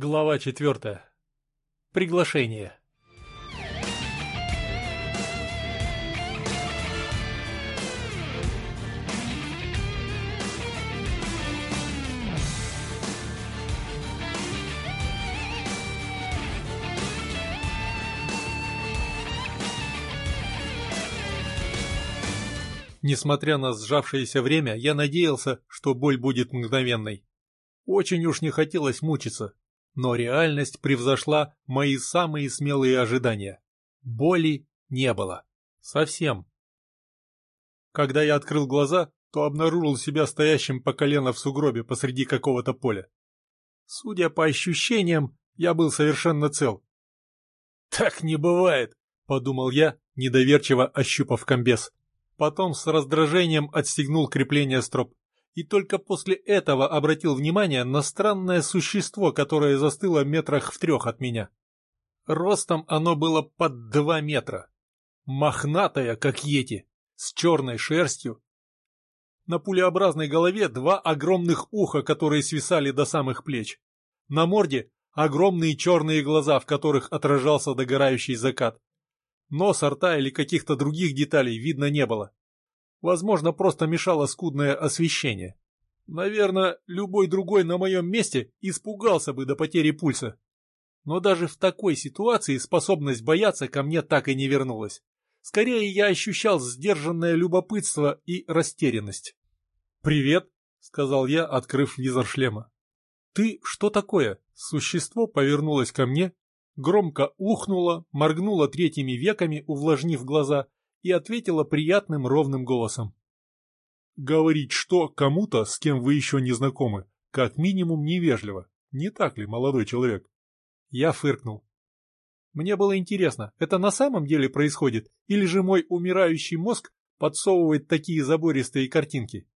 Глава четвертая. Приглашение. Несмотря на сжавшееся время, я надеялся, что боль будет мгновенной. Очень уж не хотелось мучиться, но реальность превзошла мои самые смелые ожидания. Боли не было. Совсем. Когда я открыл глаза, то обнаружил себя стоящим по колено в сугробе посреди какого-то поля. Судя по ощущениям, я был совершенно цел. «Так не бывает», — подумал я, недоверчиво ощупав комбез. Потом с раздражением отстегнул крепление строп. И только после этого обратил внимание на странное существо, которое застыло метрах в трех от меня. Ростом оно было под два метра. Мохнатое, как йети, с черной шерстью. На пулеобразной голове два огромных уха, которые свисали до самых плеч. На морде огромные черные глаза, в которых отражался догорающий закат. Нос, рта или каких-то других деталей видно не было. Возможно, просто мешало скудное освещение. Наверное, любой другой на моем месте испугался бы до потери пульса. Но даже в такой ситуации способность бояться ко мне так и не вернулась. Скорее, я ощущал сдержанное любопытство и растерянность. «Привет», — сказал я, открыв визор шлема. «Ты что такое?» Существо повернулось ко мне, громко ухнуло, моргнуло третьими веками, увлажнив глаза, и ответила приятным ровным голосом. «Говорить что кому-то, с кем вы еще не знакомы, как минимум невежливо. Не так ли, молодой человек?» Я фыркнул. Мне было интересно, это на самом деле происходит, или же мой умирающий мозг подсовывает такие забористые картинки?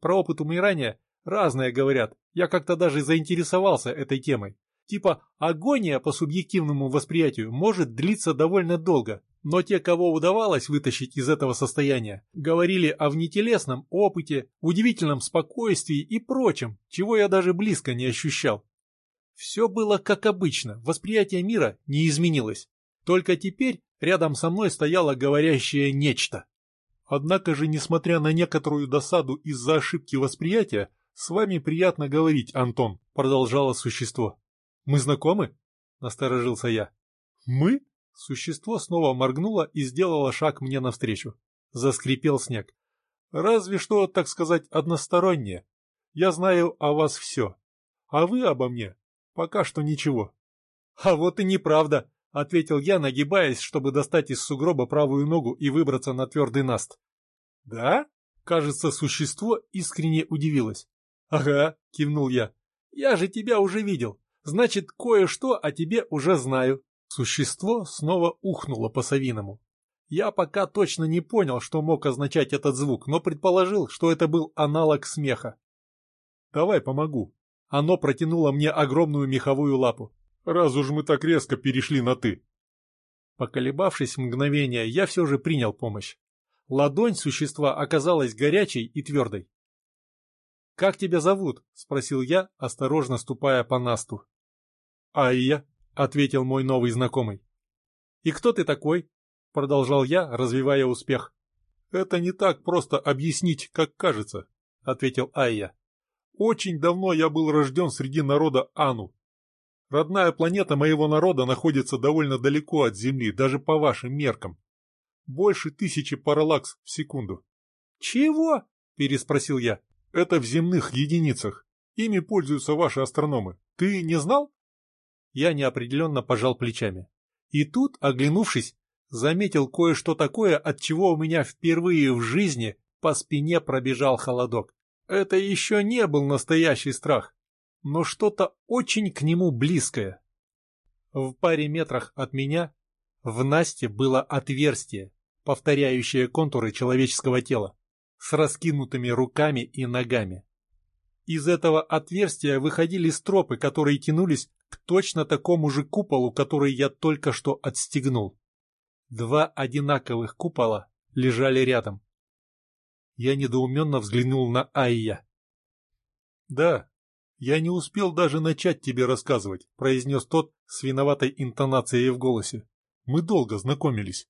Про опыт умирания разное говорят, я как-то даже заинтересовался этой темой. Типа агония по субъективному восприятию может длиться довольно долго, но те, кого удавалось вытащить из этого состояния, говорили о внетелесном опыте, удивительном спокойствии и прочем, чего я даже близко не ощущал. Все было как обычно, восприятие мира не изменилось. Только теперь рядом со мной стояло говорящее нечто. Однако же, несмотря на некоторую досаду из-за ошибки восприятия, с вами приятно говорить, Антон, продолжало существо. «Мы знакомы?» — насторожился я. «Мы?» Существо снова моргнуло и сделало шаг мне навстречу. Заскрипел снег. «Разве что, так сказать, одностороннее. Я знаю о вас все. А вы обо мне? Пока что ничего». «А вот и неправда», — ответил я, нагибаясь, чтобы достать из сугроба правую ногу и выбраться на твердый наст. «Да?» — кажется, существо искренне удивилось. «Ага», — кивнул я. «Я же тебя уже видел. Значит, кое-что о тебе уже знаю. Существо снова ухнуло по-совиному. Я пока точно не понял, что мог означать этот звук, но предположил, что это был аналог смеха. «Давай помогу». Оно протянуло мне огромную меховую лапу. «Раз уж мы так резко перешли на «ты». Поколебавшись мгновение, я все же принял помощь. Ладонь существа оказалась горячей и твердой. «Как тебя зовут?» — спросил я, осторожно ступая по насту. «Айя», — ответил мой новый знакомый. «И кто ты такой?» — продолжал я, развивая успех. «Это не так просто объяснить, как кажется», — ответил Айя. «Очень давно я был рожден среди народа Ану. Родная планета моего народа находится довольно далеко от Земли, даже по вашим меркам. Больше тысячи параллакс в секунду». «Чего?» — переспросил я. «Это в земных единицах. Ими пользуются ваши астрономы. Ты не знал?» Я неопределенно пожал плечами. И тут, оглянувшись, заметил кое-что такое, от чего у меня впервые в жизни по спине пробежал холодок. Это еще не был настоящий страх, но что-то очень к нему близкое. В паре метрах от меня в Насте было отверстие, повторяющее контуры человеческого тела, с раскинутыми руками и ногами. Из этого отверстия выходили стропы, которые тянулись к точно такому же куполу, который я только что отстегнул. Два одинаковых купола лежали рядом. Я недоуменно взглянул на Айя. Да, «Я не успел даже начать тебе рассказывать», — произнес тот с виноватой интонацией в голосе. «Мы долго знакомились».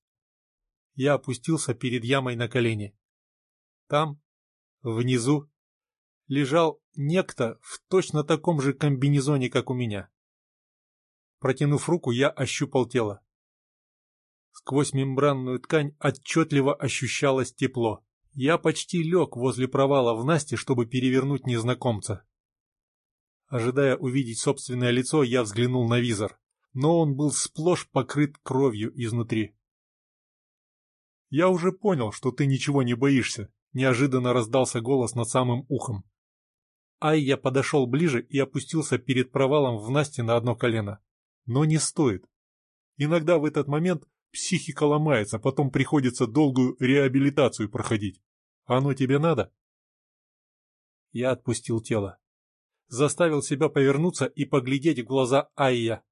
Я опустился перед ямой на колени. Там, внизу, лежал некто в точно таком же комбинезоне, как у меня. Протянув руку, я ощупал тело. Сквозь мембранную ткань отчетливо ощущалось тепло. Я почти лег возле провала в Насте, чтобы перевернуть незнакомца. Ожидая увидеть собственное лицо, я взглянул на визор, но он был сплошь покрыт кровью изнутри. «Я уже понял, что ты ничего не боишься», — неожиданно раздался голос над самым ухом. Ай, я подошел ближе и опустился перед провалом в Насте на одно колено. Но не стоит. Иногда в этот момент психика ломается, потом приходится долгую реабилитацию проходить. Оно тебе надо? Я отпустил тело. Заставил себя повернуться и поглядеть в глаза Айя.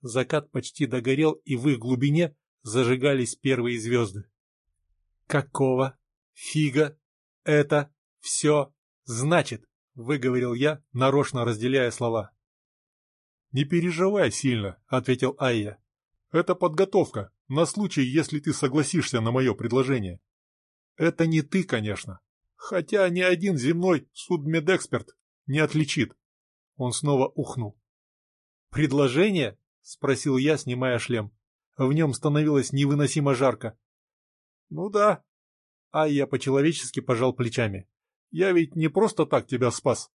Закат почти догорел, и в их глубине зажигались первые звезды. «Какого фига это все значит?» — выговорил я, нарочно разделяя слова. «Не переживай сильно», — ответил Айя. «Это подготовка, на случай, если ты согласишься на мое предложение. Это не ты, конечно. Хотя ни один земной судмедэксперт не отличит». Он снова ухнул. «Предложение?» — спросил я, снимая шлем. В нем становилось невыносимо жарко. «Ну да». А я по-человечески пожал плечами. «Я ведь не просто так тебя спас».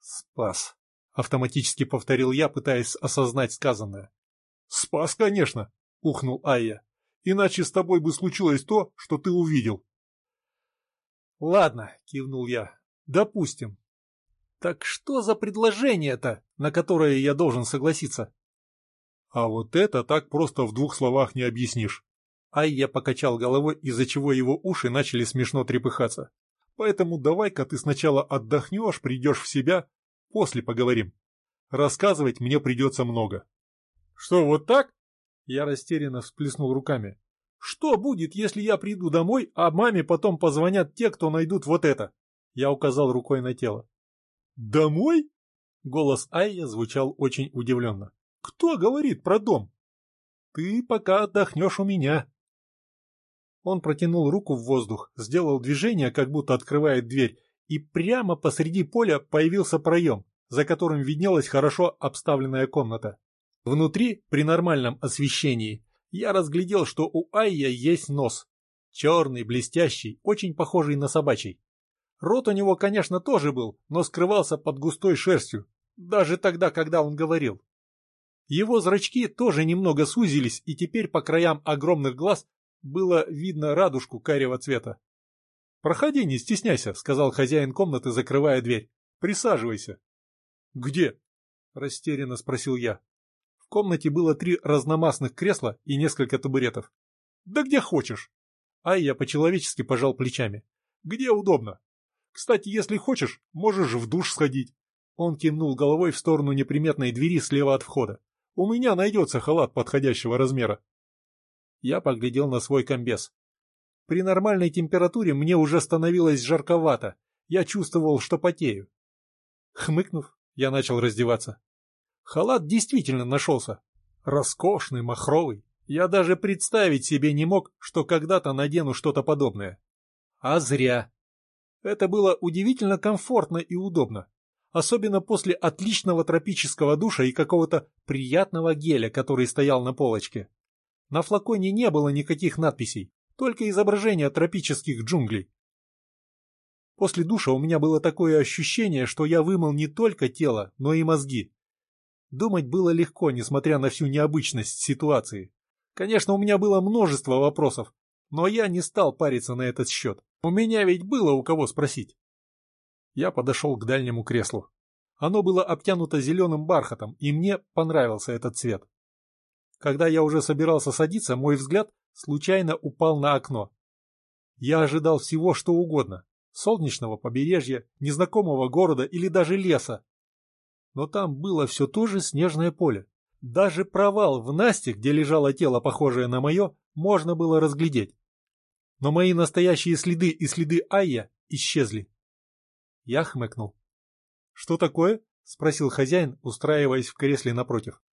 «Спас», — автоматически повторил я, пытаясь осознать сказанное. «Спас, конечно», — ухнул Айя. «Иначе с тобой бы случилось то, что ты увидел». «Ладно», — кивнул я. «Допустим. Так что за предложение-то, на которое я должен согласиться?» А вот это так просто в двух словах не объяснишь. Ай, я покачал головой, из-за чего его уши начали смешно трепыхаться. Поэтому давай-ка ты сначала отдохнешь, придешь в себя, после поговорим. Рассказывать мне придется много. Что, вот так? Я растерянно всплеснул руками. Что будет, если я приду домой, а маме потом позвонят те, кто найдут вот это? Я указал рукой на тело. Домой? Голос Айя звучал очень удивленно. Кто говорит про дом? Ты пока отдохнешь у меня. Он протянул руку в воздух, сделал движение, как будто открывает дверь, и прямо посреди поля появился проем, за которым виднелась хорошо обставленная комната. Внутри, при нормальном освещении, я разглядел, что у Айя есть нос. Черный, блестящий, очень похожий на собачий. Рот у него, конечно, тоже был, но скрывался под густой шерстью, даже тогда, когда он говорил. Его зрачки тоже немного сузились, и теперь по краям огромных глаз было видно радужку карего цвета. «Проходи, не стесняйся», — сказал хозяин комнаты, закрывая дверь. «Присаживайся». «Где?» — растерянно спросил я. В комнате было три разномастных кресла и несколько табуретов. «Да где хочешь». Ай, я по-человечески пожал плечами. «Где удобно. Кстати, если хочешь, можешь в душ сходить». Он кивнул головой в сторону неприметной двери слева от входа. У меня найдется халат подходящего размера. Я поглядел на свой комбез. При нормальной температуре мне уже становилось жарковато. Я чувствовал, что потею. Хмыкнув, я начал раздеваться. Халат действительно нашелся. Роскошный, махровый. Я даже представить себе не мог, что когда-то надену что-то подобное. А зря. Это было удивительно комфортно и удобно особенно после отличного тропического душа и какого-то приятного геля, который стоял на полочке. На флаконе не было никаких надписей, только изображение тропических джунглей. После душа у меня было такое ощущение, что я вымыл не только тело, но и мозги. Думать было легко, несмотря на всю необычность ситуации. Конечно, у меня было множество вопросов, но я не стал париться на этот счет. У меня ведь было у кого спросить. Я подошел к дальнему креслу. Оно было обтянуто зеленым бархатом, и мне понравился этот цвет. Когда я уже собирался садиться, мой взгляд случайно упал на окно. Я ожидал всего, что угодно. Солнечного побережья, незнакомого города или даже леса. Но там было все то же снежное поле. Даже провал в Насте, где лежало тело, похожее на мое, можно было разглядеть. Но мои настоящие следы и следы Айя исчезли. Я хмыкнул. Что такое? — спросил хозяин, устраиваясь в кресле напротив. —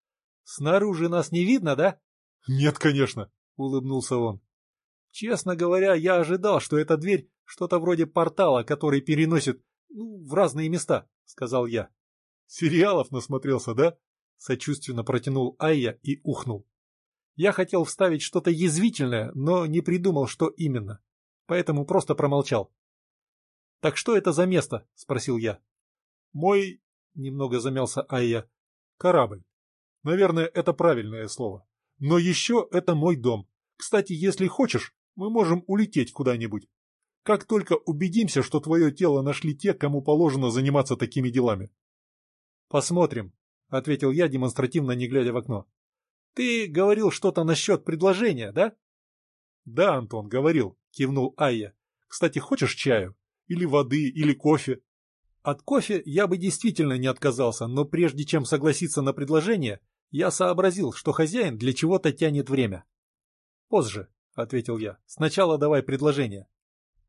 Снаружи нас не видно, да? — Нет, конечно, — улыбнулся он. — Честно говоря, я ожидал, что эта дверь что-то вроде портала, который переносит ну, в разные места, — сказал я. — Сериалов насмотрелся, да? — сочувственно протянул Айя и ухнул. Я хотел вставить что-то язвительное, но не придумал, что именно. Поэтому просто промолчал. «Так что это за место?» — спросил я. «Мой...» — немного замялся Айя. «Корабль. Наверное, это правильное слово. Но еще это мой дом. Кстати, если хочешь, мы можем улететь куда-нибудь. Как только убедимся, что твое тело нашли те, кому положено заниматься такими делами». «Посмотрим», — ответил я, демонстративно не глядя в окно. Ты говорил что-то насчет предложения, да? Да, Антон, говорил, кивнул Айя. Кстати, хочешь чаю? Или воды, или кофе? От кофе я бы действительно не отказался, но прежде чем согласиться на предложение, я сообразил, что хозяин для чего-то тянет время. Позже, — ответил я. «Сначала давай предложение».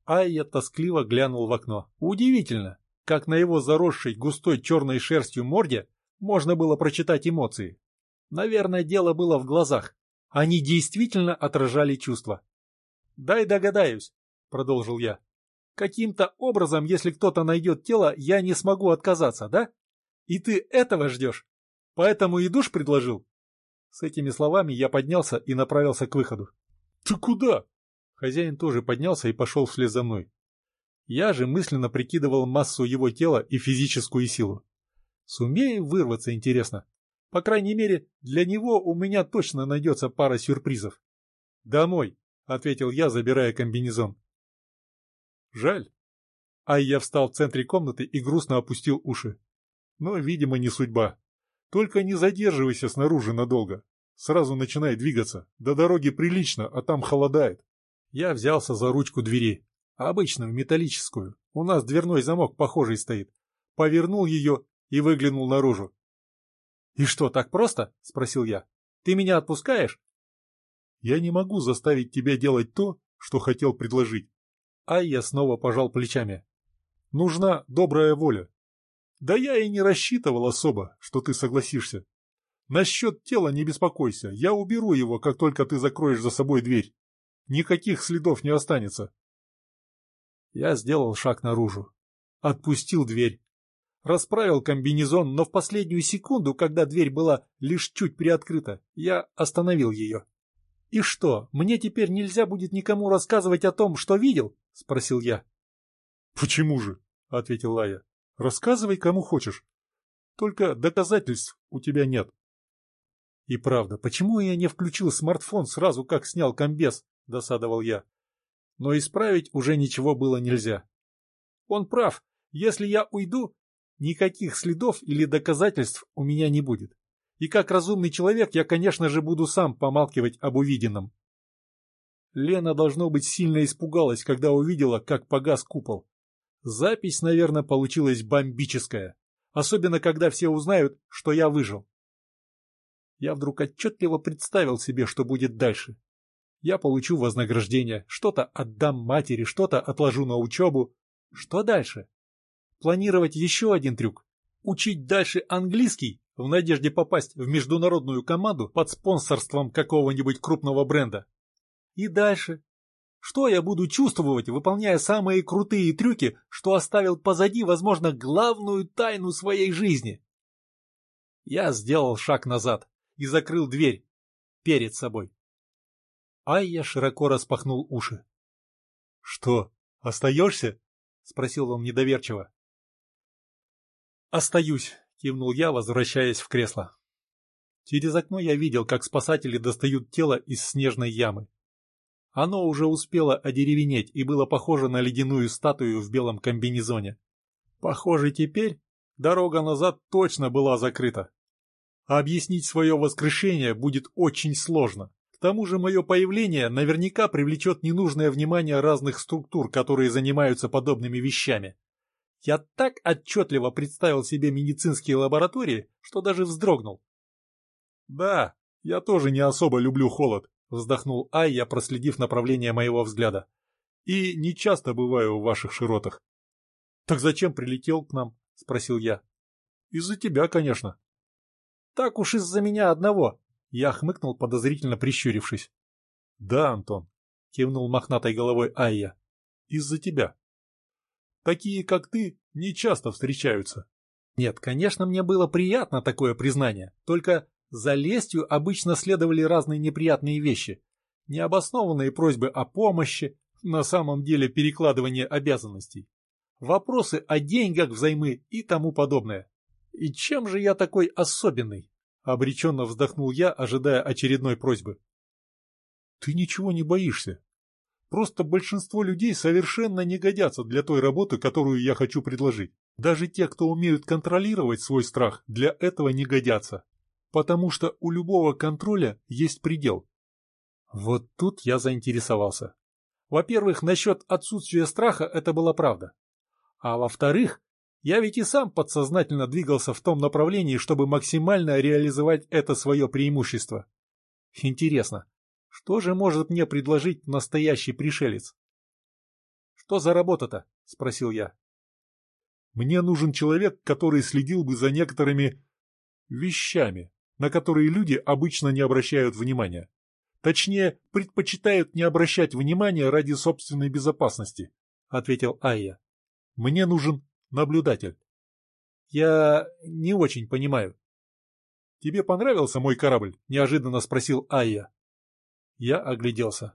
Айя тоскливо глянул в окно. Удивительно, как на его заросшей густой черной шерстью морде можно было прочитать эмоции. Наверное, дело было в глазах. Они действительно отражали чувства. «Дай догадаюсь», — продолжил я. «Каким-то образом, если кто-то найдет тело, я не смогу отказаться, да? И ты этого ждешь? Поэтому и душ предложил?» С этими словами я поднялся и направился к выходу. «Ты куда?» Хозяин тоже поднялся и пошел вслед за мной. Я же мысленно прикидывал массу его тела и физическую силу. Сумею вырваться, интересно. По крайней мере, для него у меня точно найдется пара сюрпризов. «Домой», — ответил я, забирая комбинезон. «Жаль». А я встал в центре комнаты и грустно опустил уши. Но, видимо, не судьба. Только не задерживайся снаружи надолго. Сразу начинай двигаться. До дороги прилично, а там холодает. Я взялся за ручку двери. Обычную, металлическую. У нас дверной замок похожий стоит. Повернул ее и выглянул наружу. «И что, так просто?» — спросил я. «Ты меня отпускаешь?» «Я не могу заставить тебя делать то, что хотел предложить». А я снова пожал плечами. «Нужна добрая воля. Да я и не рассчитывал особо, что ты согласишься. Насчет тела не беспокойся, я уберу его, как только ты закроешь за собой дверь. Никаких следов не останется». Я сделал шаг наружу. Отпустил дверь расправил комбинезон, но в последнюю секунду, когда дверь была лишь чуть приоткрыта, я остановил ее. «И что, мне теперь нельзя будет никому рассказывать о том, что видел?» — спросил я. «Почему же?» — ответил Лая. «Рассказывай, кому хочешь. Только доказательств у тебя нет». «И правда, почему я не включил смартфон сразу, как снял комбез?» — досадовал я. Но исправить уже ничего было нельзя. «Он прав. Если я уйду, Никаких следов или доказательств у меня не будет. И как разумный человек я, конечно же, буду сам помалкивать об увиденном. Лена, должно быть, сильно испугалась, когда увидела, как погас купол. Запись, наверное, получилась бомбическая. Особенно, когда все узнают, что я выжил. Я вдруг отчетливо представил себе, что будет дальше. Я получу вознаграждение, что-то отдам матери, что-то отложу на учебу. Что дальше? планировать еще один трюк. Учить дальше английский в надежде попасть в международную команду под спонсорством какого-нибудь крупного бренда. И дальше. Что я буду чувствовать, выполняя самые крутые трюки, что оставил позади, возможно, главную тайну своей жизни? Я сделал шаг назад и закрыл дверь перед собой. Айя широко распахнул уши. — Что, остаешься? — спросил он недоверчиво. «Остаюсь», — кивнул я, возвращаясь в кресло. Через окно я видел, как спасатели достают тело из снежной ямы. Оно уже успело одеревенеть и было похоже на ледяную статую в белом комбинезоне. Похоже, теперь дорога назад точно была закрыта. Объяснить свое воскрешение будет очень сложно. К тому же мое появление наверняка привлечет ненужное внимание разных структур, которые занимаются подобными вещами. Я так отчетливо представил себе медицинские лаборатории, что даже вздрогнул. «Да, я тоже не особо люблю холод», — вздохнул Айя, проследив направление моего взгляда. «И не часто бываю в ваших широтах». «Так зачем прилетел к нам?» — спросил я. «Из-за тебя, конечно». «Так уж из-за меня одного», — я хмыкнул, подозрительно прищурившись. «Да, Антон», — кивнул мохнатой головой Айя, — «из-за тебя. Такие, как ты, не часто встречаются». Нет, конечно, мне было приятно такое признание, только за лестью обычно следовали разные неприятные вещи. Необоснованные просьбы о помощи, на самом деле перекладывание обязанностей. Вопросы о деньгах взаймы и тому подобное. И чем же я такой особенный? Обреченно вздохнул я, ожидая очередной просьбы. Ты ничего не боишься. Просто большинство людей совершенно не годятся для той работы, которую я хочу предложить. Даже те, кто умеют контролировать свой страх, для этого не годятся. Потому что у любого контроля есть предел. Вот тут я заинтересовался. Во-первых, насчет отсутствия страха это была правда. А во-вторых, я ведь и сам подсознательно двигался в том направлении, чтобы максимально реализовать это свое преимущество. Интересно, что же может мне предложить настоящий пришелец? «Что за работа-то?» — спросил я. «Мне нужен человек, который следил бы за некоторыми вещами, на которые люди обычно не обращают внимания. Точнее, предпочитают не обращать внимания ради собственной безопасности», — ответил Айя. «Мне нужен наблюдатель». «Я не очень понимаю». «Тебе понравился мой корабль?» — неожиданно спросил Айя. Я огляделся.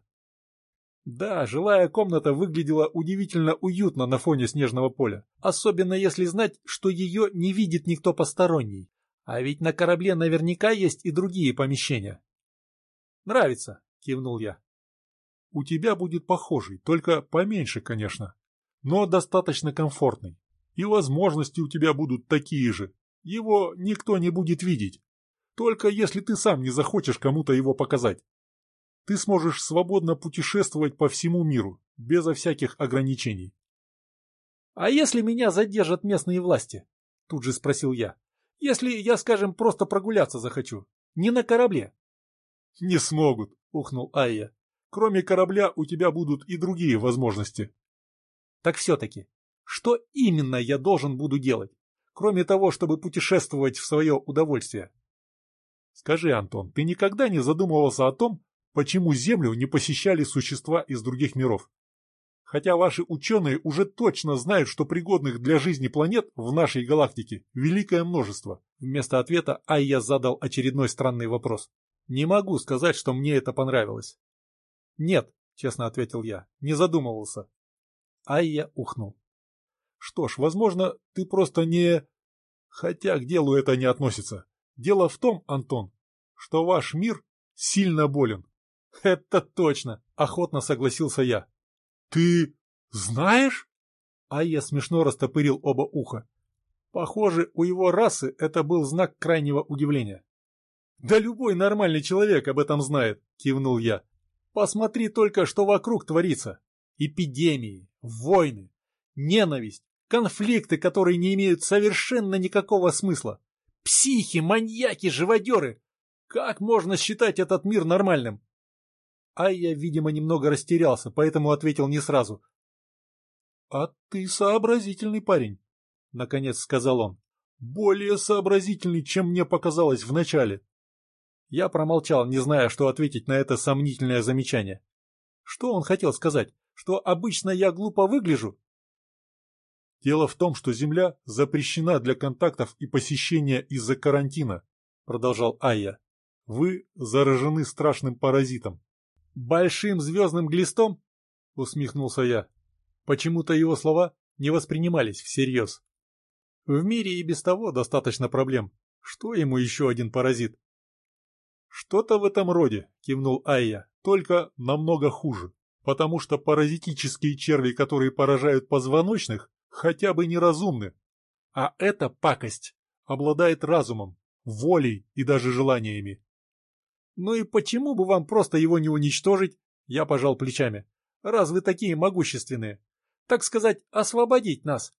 Да, жилая комната выглядела удивительно уютно на фоне снежного поля, особенно если знать, что ее не видит никто посторонний. А ведь на корабле наверняка есть и другие помещения. «Нравится», — кивнул я. «У тебя будет похожий, только поменьше, конечно, но достаточно комфортный. И возможности у тебя будут такие же. Его никто не будет видеть. Только если ты сам не захочешь кому-то его показать ты сможешь свободно путешествовать по всему миру, безо всяких ограничений. — А если меня задержат местные власти? — тут же спросил я. — Если я, скажем, просто прогуляться захочу, не на корабле? — Не смогут, — ухнул Айя. — Кроме корабля у тебя будут и другие возможности. — Так все-таки, что именно я должен буду делать, кроме того, чтобы путешествовать в свое удовольствие? — Скажи, Антон, ты никогда не задумывался о том, почему Землю не посещали существа из других миров. Хотя ваши ученые уже точно знают, что пригодных для жизни планет в нашей галактике великое множество. Вместо ответа Айя задал очередной странный вопрос. Не могу сказать, что мне это понравилось. Нет, честно ответил я, не задумывался. Айя ухнул. Что ж, возможно, ты просто не... Хотя к делу это не относится. Дело в том, Антон, что ваш мир сильно болен. «Это точно!» — охотно согласился я. «Ты знаешь?» А я смешно растопырил оба уха. Похоже, у его расы это был знак крайнего удивления. «Да любой нормальный человек об этом знает», — кивнул я. «Посмотри только, что вокруг творится. Эпидемии, войны, ненависть, конфликты, которые не имеют совершенно никакого смысла. Психи, маньяки, живодеры. Как можно считать этот мир нормальным? А видимо, немного растерялся, поэтому ответил не сразу. — А ты сообразительный парень, — наконец сказал он. — Более сообразительный, чем мне показалось вначале. Я промолчал, не зная, что ответить на это сомнительное замечание. Что он хотел сказать? Что обычно я глупо выгляжу? Дело в том, что Земля запрещена для контактов и посещения из-за карантина, продолжал Айя. Вы заражены страшным паразитом. «Большим звездным глистом?» — усмехнулся я. Почему-то его слова не воспринимались всерьез. В мире и без того достаточно проблем. Что ему еще один паразит? «Что-то в этом роде», — кивнул Айя, — «только намного хуже, потому что паразитические черви, которые поражают позвоночных, хотя бы неразумны. А эта пакость обладает разумом, волей и даже желаниями. Ну и почему бы вам просто его не уничтожить? Я пожал плечами. Раз вы такие могущественные. Так сказать, освободить нас.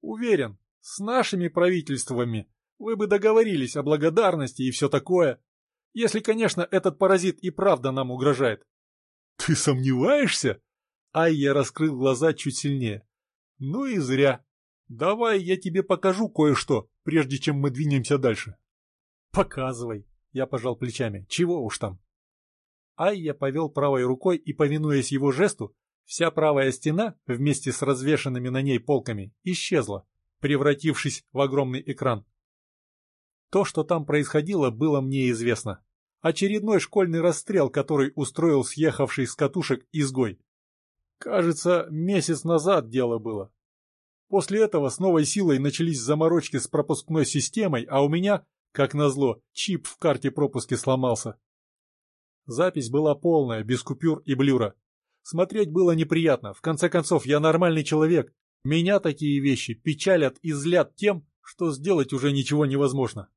Уверен, с нашими правительствами вы бы договорились о благодарности и все такое. Если, конечно, этот паразит и правда нам угрожает. Ты сомневаешься? Ай, я раскрыл глаза чуть сильнее. Ну и зря. Давай я тебе покажу кое-что, прежде чем мы двинемся дальше. Показывай. Я пожал плечами. Чего уж там. Ай я повел правой рукой и, повинуясь его жесту, вся правая стена, вместе с развешанными на ней полками, исчезла, превратившись в огромный экран. То, что там происходило, было мне известно. Очередной школьный расстрел, который устроил съехавший с катушек изгой. Кажется, месяц назад дело было. После этого с новой силой начались заморочки с пропускной системой, а у меня, как назло, чип в карте пропуска сломался. Запись была полная, без купюр и блюра. Смотреть было неприятно. В конце концов, я нормальный человек. Меня такие вещи печалят и злят тем, что сделать уже ничего невозможно.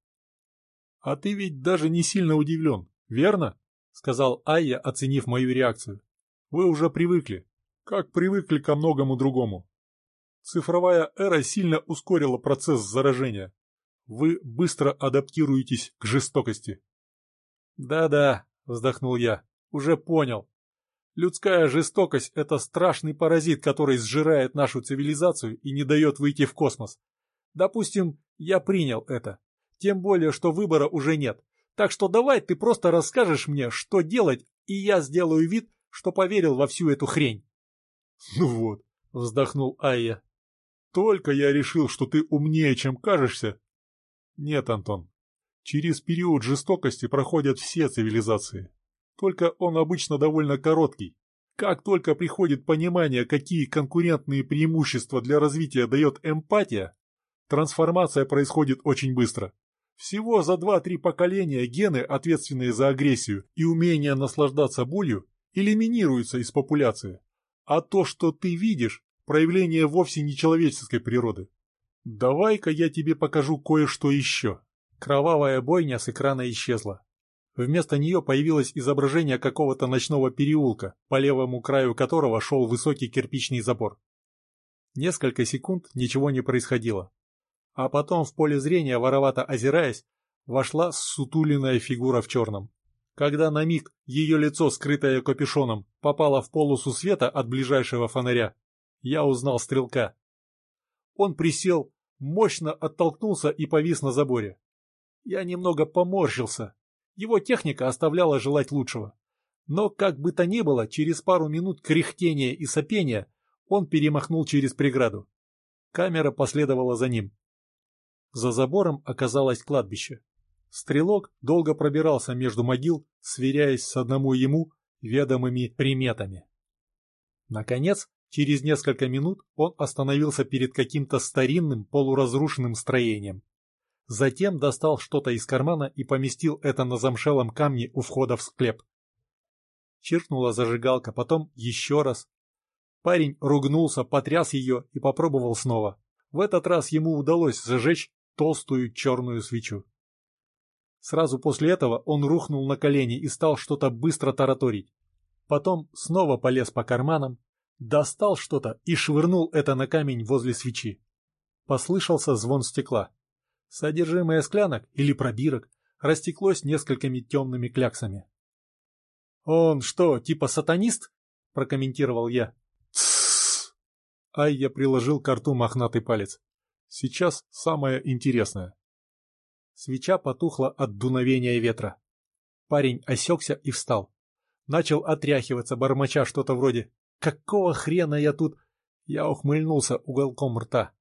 — А ты ведь даже не сильно удивлен, верно? — сказал Айя, оценив мою реакцию. — Вы уже привыкли, как привыкли ко многому другому. Цифровая эра сильно ускорила процесс заражения. Вы быстро адаптируетесь к жестокости. «Да-да», — вздохнул я, — «уже понял. Людская жестокость — это страшный паразит, который сжирает нашу цивилизацию и не дает выйти в космос. Допустим, я принял это. Тем более, что выбора уже нет. Так что давай ты просто расскажешь мне, что делать, и я сделаю вид, что поверил во всю эту хрень. Ну вот, вздохнул Айя. Только я решил, что ты умнее, чем кажешься. Нет, Антон. Через период жестокости проходят все цивилизации. Только он обычно довольно короткий. Как только приходит понимание, какие конкурентные преимущества для развития дает эмпатия, трансформация происходит очень быстро. Всего за 2-3 поколения гены, ответственные за агрессию и умение наслаждаться болью, элиминируются из популяции. А то, что ты видишь, проявление вовсе не человеческой природы. Давай-ка я тебе покажу кое-что еще. Кровавая бойня с экрана исчезла. Вместо нее появилось изображение какого-то ночного переулка, по левому краю которого шел высокий кирпичный забор. Несколько секунд ничего не происходило. А потом в поле зрения, воровато озираясь, вошла сутуленная фигура в черном. Когда на миг ее лицо, скрытое капюшоном, попало в полосу света от ближайшего фонаря, я узнал стрелка. Он присел, мощно оттолкнулся и повис на заборе. Я немного поморщился. Его техника оставляла желать лучшего. Но, как бы то ни было, через пару минут кряхтения и сопения он перемахнул через преграду. Камера последовала за ним. За забором оказалось кладбище. Стрелок долго пробирался между могил, сверяясь с одному ему ведомыми приметами. Наконец, Через несколько минут он остановился перед каким-то старинным полуразрушенным строением. Затем достал что-то из кармана и поместил это на замшелом камне у входа в склеп. Чиркнула зажигалка, потом еще раз. Парень ругнулся, потряс ее и попробовал снова. В этот раз ему удалось зажечь толстую черную свечу. Сразу после этого он рухнул на колени и стал что-то быстро тараторить. Потом снова полез по карманам, Достал что-то и швырнул это на камень возле свечи. Послышался звон стекла. Содержимое склянок или пробирок растеклось несколькими темными кляксами. «Он что, типа сатанист?» – прокомментировал я. «Тссс!» Ай, я приложил к рту мохнатый палец. «Сейчас самое интересное». Свеча потухла от дуновения ветра. Парень осекся и встал. Начал отряхиваться, бормоча что-то вроде Какого хрена я тут... Я ухмыльнулся уголком рта.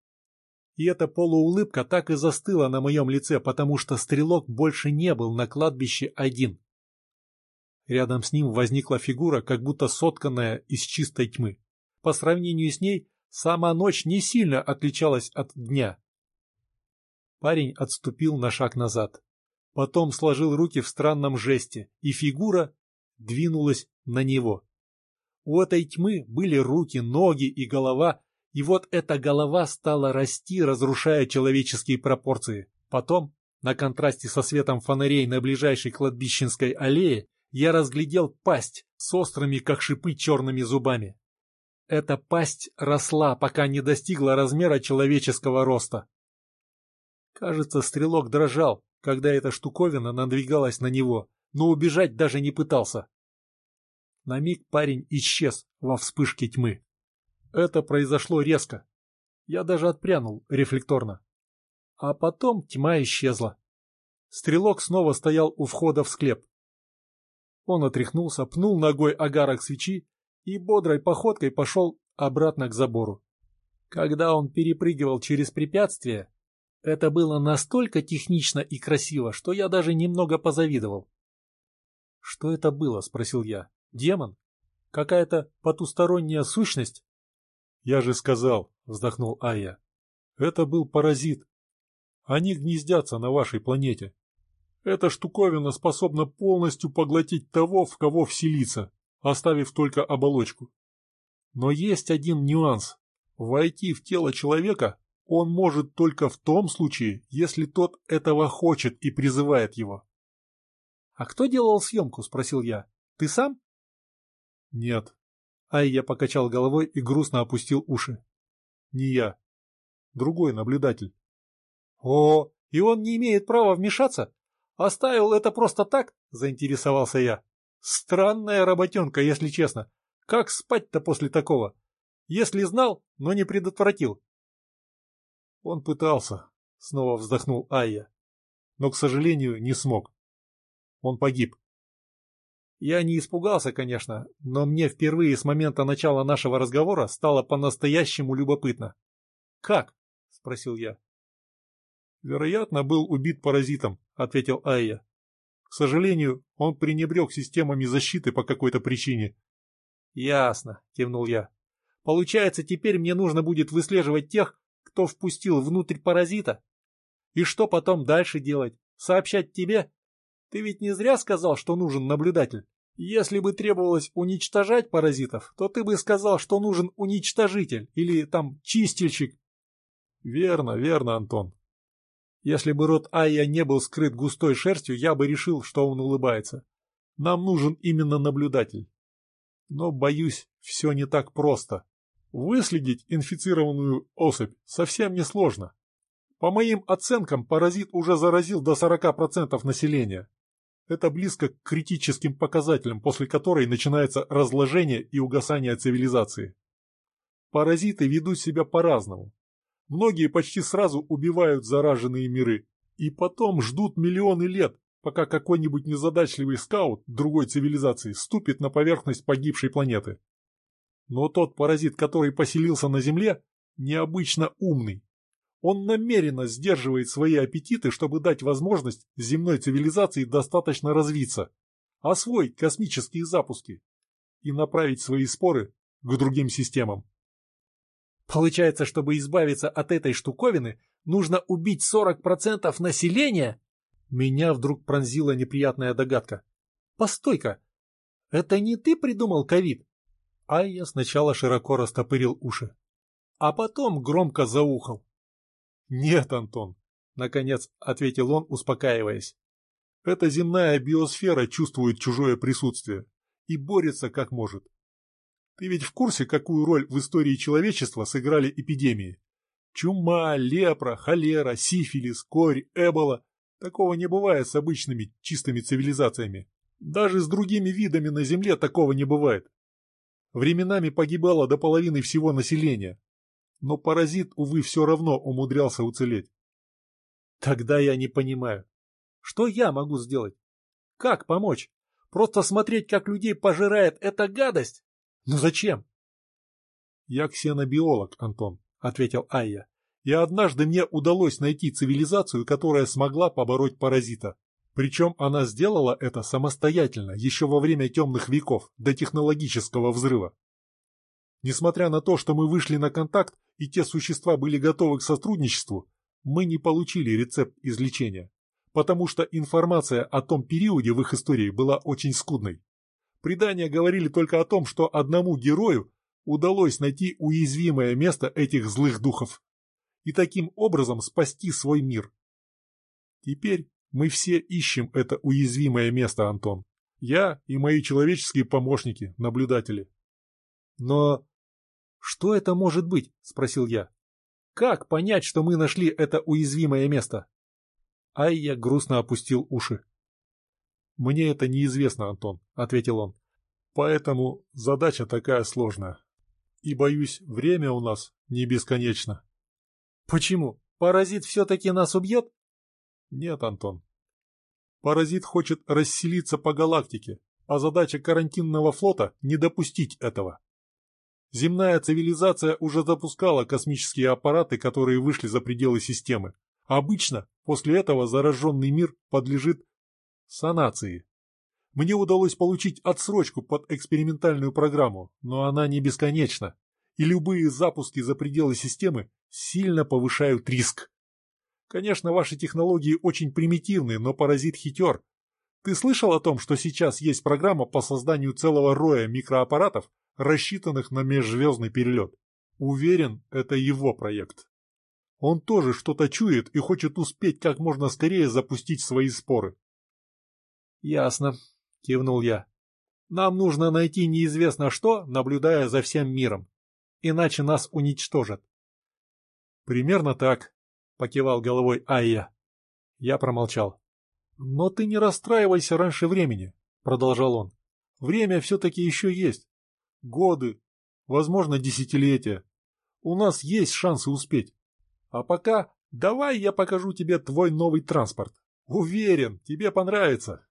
И эта полуулыбка так и застыла на моем лице, потому что стрелок больше не был на кладбище один. Рядом с ним возникла фигура, как будто сотканная из чистой тьмы. По сравнению с ней, сама ночь не сильно отличалась от дня. Парень отступил на шаг назад. Потом сложил руки в странном жесте, и фигура двинулась на него. У этой тьмы были руки, ноги и голова, и вот эта голова стала расти, разрушая человеческие пропорции. Потом, на контрасте со светом фонарей на ближайшей кладбищенской аллее, я разглядел пасть с острыми, как шипы, черными зубами. Эта пасть росла, пока не достигла размера человеческого роста. Кажется, стрелок дрожал, когда эта штуковина надвигалась на него, но убежать даже не пытался. На миг парень исчез во вспышке тьмы. Это произошло резко. Я даже отпрянул рефлекторно. А потом тьма исчезла. Стрелок снова стоял у входа в склеп. Он отряхнулся, пнул ногой агарок свечи и бодрой походкой пошел обратно к забору. Когда он перепрыгивал через препятствие, это было настолько технично и красиво, что я даже немного позавидовал. «Что это было?» — спросил я. «Демон? Какая-то потусторонняя сущность?» «Я же сказал», — вздохнул Айя. «Это был паразит. Они гнездятся на вашей планете. Эта штуковина способна полностью поглотить того, в кого вселиться, оставив только оболочку. Но есть один нюанс. Войти в тело человека он может только в том случае, если тот этого хочет и призывает его. — А кто делал съемку? — спросил я. — Ты сам? — Нет. Ай, я покачал головой и грустно опустил уши. — Не я. Другой наблюдатель. — О, и он не имеет права вмешаться? Оставил это просто так? — заинтересовался я. — Странная работенка, если честно. Как спать-то после такого? Если знал, но не предотвратил. Он пытался, снова вздохнул Айя, но, к сожалению, не смог. Он погиб. Я не испугался, конечно, но мне впервые с момента начала нашего разговора стало по-настоящему любопытно. «Как?» — спросил я. «Вероятно, был убит паразитом», — ответил Айя. «К сожалению, он пренебрег системами защиты по какой-то причине». «Ясно», — кивнул я. «Получается, теперь мне нужно будет выслеживать тех, кто впустил внутрь паразита. И что потом дальше делать? Сообщать тебе? Ты ведь не зря сказал, что нужен наблюдатель. Если бы требовалось уничтожать паразитов, то ты бы сказал, что нужен уничтожитель или там чистильщик. Верно, верно, Антон. Если бы рот Айя не был скрыт густой шерстью, я бы решил, что он улыбается. Нам нужен именно наблюдатель. Но, боюсь, все не так просто. Выследить инфицированную особь совсем несложно. По моим оценкам, паразит уже заразил до 40% населения. Это близко к критическим показателям, после которой начинается разложение и угасание цивилизации. Паразиты ведут себя по-разному. Многие почти сразу убивают зараженные миры, и потом ждут миллионы лет, пока какой-нибудь незадачливый скаут другой цивилизации ступит на поверхность погибшей планеты. Но тот паразит, который поселился на Земле, необычно умный. Он намеренно сдерживает свои аппетиты, чтобы дать возможность земной цивилизации достаточно развиться, освоить космические запуски и направить свои споры к другим системам. Получается, чтобы избавиться от этой штуковины, нужно убить 40% населения? Меня вдруг пронзила неприятная догадка. Постой-ка, это не ты придумал ковид? Айя сначала широко растопырил уши, а потом громко заухал. «Нет, Антон», — наконец ответил он, успокаиваясь. «Эта земная биосфера чувствует чужое присутствие и борется как может. Ты ведь в курсе, какую роль в истории человечества сыграли эпидемии? Чума, лепра, холера, сифилис, корь, эбола. Такого не бывает с обычными чистыми цивилизациями. Даже с другими видами на Земле такого не бывает. Временами погибало до половины всего населения. Но паразит, увы, все равно умудрялся уцелеть. Тогда я не понимаю. Что я могу сделать? Как помочь? Просто смотреть, как людей пожирает эта гадость? Ну зачем? Я ксенобиолог, Антон, ответил Айя. И однажды мне удалось найти цивилизацию, которая смогла побороть паразита. Причем она сделала это самостоятельно, еще во время темных веков, до технологического взрыва. Несмотря на то, что мы вышли на контакт и те существа были готовы к сотрудничеству, мы не получили рецепт излечения, потому что информация о том периоде в их истории была очень скудной. Предания говорили только о том, что одному герою удалось найти уязвимое место этих злых духов и таким образом спасти свой мир. Теперь мы все ищем это уязвимое место, Антон. Я и мои человеческие помощники, наблюдатели. Но что это может быть? Спросил я. Как понять, что мы нашли это уязвимое место? Айя грустно опустил уши. «Мне это неизвестно, Антон», — ответил он. «Поэтому задача такая сложная. И, боюсь, время у нас не бесконечно». Почему? Паразит все-таки нас убьет? Нет, Антон. Паразит хочет расселиться по галактике, а задача карантинного флота – не допустить этого. Земная цивилизация уже запускала космические аппараты, которые вышли за пределы системы. Обычно после этого зараженный мир подлежит санации. Мне удалось получить отсрочку под экспериментальную программу, но она не бесконечна, и любые запуски за пределы системы сильно повышают риск. Конечно, ваши технологии очень примитивны, но паразит хитер. Ты слышал о том, что сейчас есть программа по созданию целого роя микроаппаратов, рассчитанных на межзвездный перелет? Уверен, это его проект. Он тоже что-то чует и хочет успеть как можно скорее запустить свои споры. Ясно, кивнул я. Нам нужно найти неизвестно что, наблюдая за всем миром. Иначе нас уничтожат. Примерно так, покивал головой Айя. Я промолчал. Но ты не расстраивайся раньше времени, продолжал он. Время все-таки еще есть. Годы, возможно, десятилетия. У нас есть шансы успеть. А пока давай я покажу тебе твой новый транспорт. Уверен, тебе понравится.